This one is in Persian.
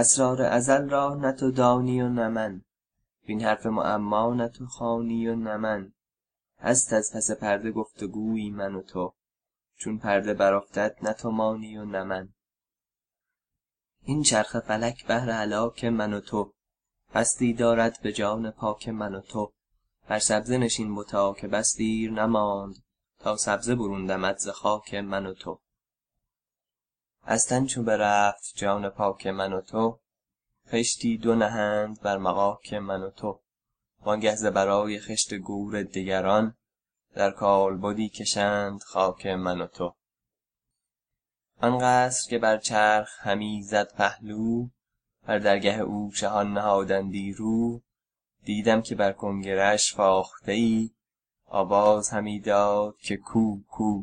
اسرار ازل را نه تو دانی و نه من. وین حرف معما نه تو خوانی و نه من. هست از پس پرده گفت من و تو. چون پرده برافتد نه تو مانی و نه من. این چرخ فلک بهر هلاک من و تو. قصدی دارد به جان پاک من و تو. بر سبزه نشین بتا که بس دیر نماند تا سبزه برون دمد ز خاک من و تو. از تن چو برفت جان پاک من و تو خشتی دو نهند بر مغاک من و تو. وانگه ز برای خشت گور دگران در کالبدی کشند خاک من و تو. آن قصر که بر چرخ همی زد پهلو بر درگه او شهان نهادندی رو. دیدم که بر کنگره اش فاخته ای آواز همی داد که کو کو